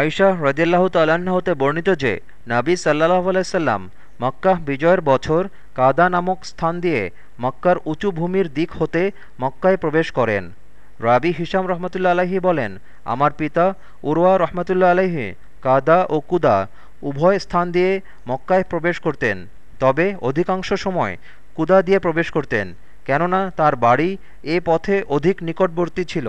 আয়শাহ রদিল্লাহ তাল্লাহ্ন হতে বর্ণিত যে, নাবী সাল্লাহ আলাইসাল্লাম মক্কাহ বিজয়ের বছর কাদা নামক স্থান দিয়ে মক্কার উঁচু ভূমির দিক হতে মক্কায় প্রবেশ করেন। রাবি হিসাম রহমতুল্লা আলহি বলেন, আমার পিতা উরওয়া রহমতুল্লা আলহি কাদা ও কুদা উভয় স্থান দিয়ে মক্কায় প্রবেশ করতেন। তবে অধিকাংশ সময় কুদা দিয়ে প্রবেশ করতেন, কেননা তার বাড়ি এ পথে অধিক নিকটবর্তী ছিল।